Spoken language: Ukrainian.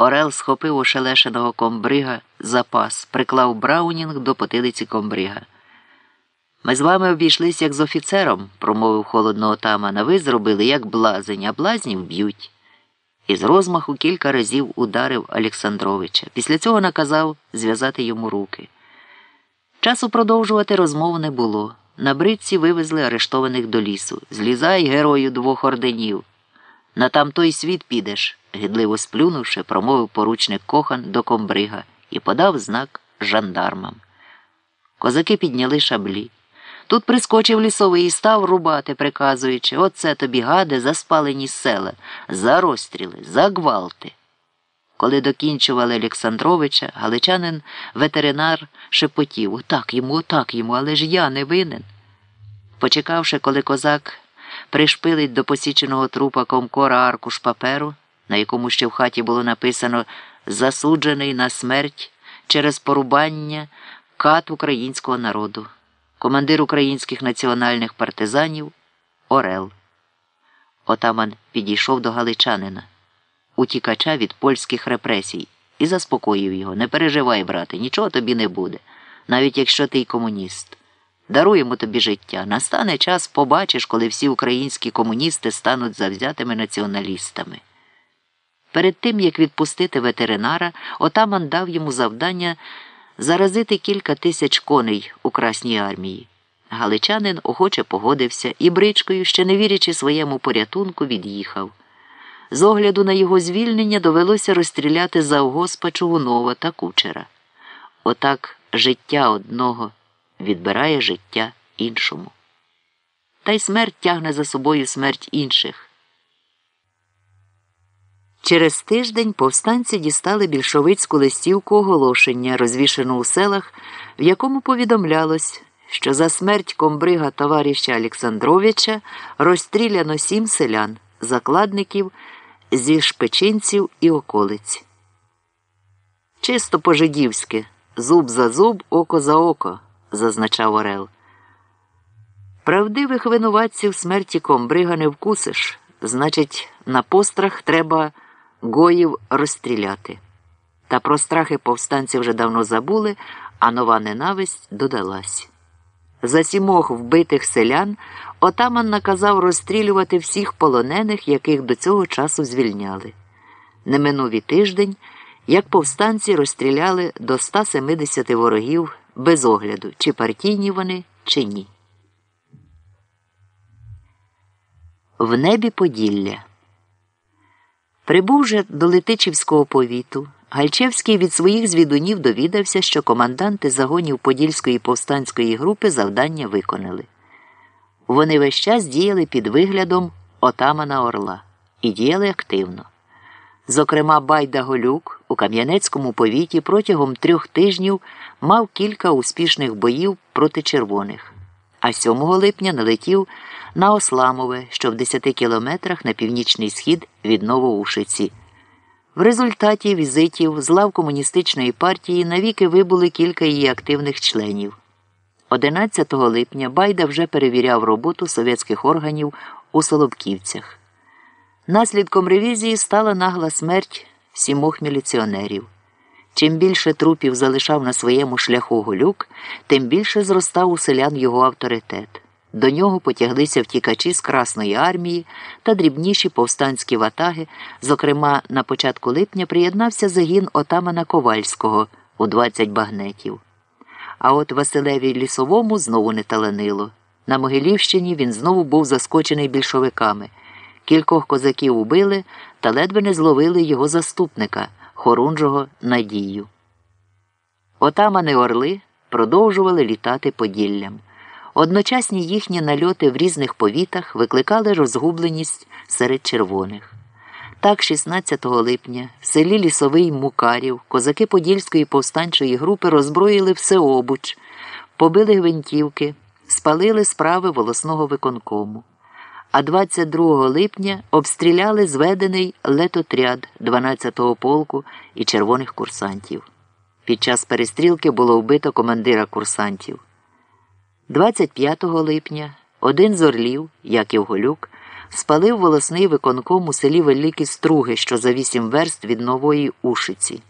Орел схопив ошелешеного комбрига запас, приклав Браунінг до потилиці комбрига. Ми з вами обійшлися як з офіцером, промовив холодно отаман, а ви зробили як блазень, а блазнів б'ють. І з розмаху кілька разів ударив Олександровича. Після цього наказав зв'язати йому руки. Часу продовжувати розмову не було. На бритці вивезли арештованих до лісу. Злізай, герою двох орденів. На там той світ підеш, гидливо сплюнувши, промовив поручник кохан до комбрига і подав знак жандармам. Козаки підняли шаблі. Тут прискочив лісовий і став рубати, приказуючи Оце тобі гади за спалені села, за розстріли, за гвалти. Коли докінчували Олександровича, галичанин ветеринар шепотів отак йому, отак йому, але ж я не винен. Почекавши, коли козак пришпилить до посіченого трупа комкора аркуш паперу, на якому ще в хаті було написано Засуджений на смерть через порубання кат українського народу, командир українських національних партизанів Орел. Отаман підійшов до галичанина, утікача від польських репресій, і заспокоїв його Не переживай, брате, нічого тобі не буде, навіть якщо ти й комуніст. Даруємо тобі життя. Настане час побачиш, коли всі українські комуністи стануть завзятими націоналістами. Перед тим, як відпустити ветеринара, отаман дав йому завдання заразити кілька тисяч коней у Красній армії. Галичанин охоче погодився і бричкою, ще не вірячи своєму порятунку, від'їхав. З огляду на його звільнення довелося розстріляти завгоспа Чугунова та кучера. Отак життя одного відбирає життя іншому. Та й смерть тягне за собою смерть інших. Через тиждень повстанці дістали більшовицьку листівку оголошення, розвішену у селах, в якому повідомлялось, що за смерть комбрига товариша Олександровича розстріляно сім селян, закладників зі шпечинців і околиць. Чисто по-жидівськи, зуб за зуб, око за око зазначав Орел. Правдивих винуватців смерті комбрига не вкусиш, значить, на пострах треба гоїв розстріляти. Та про страхи повстанці вже давно забули, а нова ненависть додалась. За сімох вбитих селян отаман наказав розстрілювати всіх полонених, яких до цього часу звільняли. Не минув і тиждень, як повстанці розстріляли до 170 ворогів без огляду, чи партійні вони, чи ні. В небі Поділля. Прибувши до Летичівського повіту, Гальчевський від своїх звідунів довідався, що команданти загонів Подільської повстанської групи завдання виконали. Вони весь час діяли під виглядом отамана Орла і діяли активно. Зокрема, Байда Голюк у Кам'янецькому повіті протягом трьох тижнів мав кілька успішних боїв проти червоних, а 7 липня налетів на Осламове, що в 10 кілометрах на північний схід від Новоушиці. В результаті візитів з лав комуністичної партії навіки вибули кілька її активних членів. 11 липня Байда вже перевіряв роботу совєтських органів у Солобківцях. Наслідком ревізії стала нагла смерть сімох міліціонерів. Чим більше трупів залишав на своєму шляху голюк, тим більше зростав у селян його авторитет. До нього потяглися втікачі з Красної армії та дрібніші повстанські ватаги. Зокрема, на початку липня приєднався загін отамана Ковальського у 20 багнетів. А от Василеві Лісовому знову не таланило. На Могилівщині він знову був заскочений більшовиками. Кількох козаків убили та ледве не зловили його заступника, хорунжого Надію. Отамани Орли продовжували літати Поділлям. Одночасні їхні нальоти в різних повітах викликали розгубленість серед червоних. Так, 16 липня в селі Лісовий Мукарів козаки Подільської повстанчої групи роззброїли всеобуч, побили гвинтівки, спалили справи волосного виконкому а 22 липня обстріляли зведений летотряд 12-го полку і червоних курсантів. Під час перестрілки було вбито командира курсантів. 25 липня один з орлів, Яків Голюк, спалив волосний виконком у селі Великі Струги, що за вісім верст від нової Ушиці.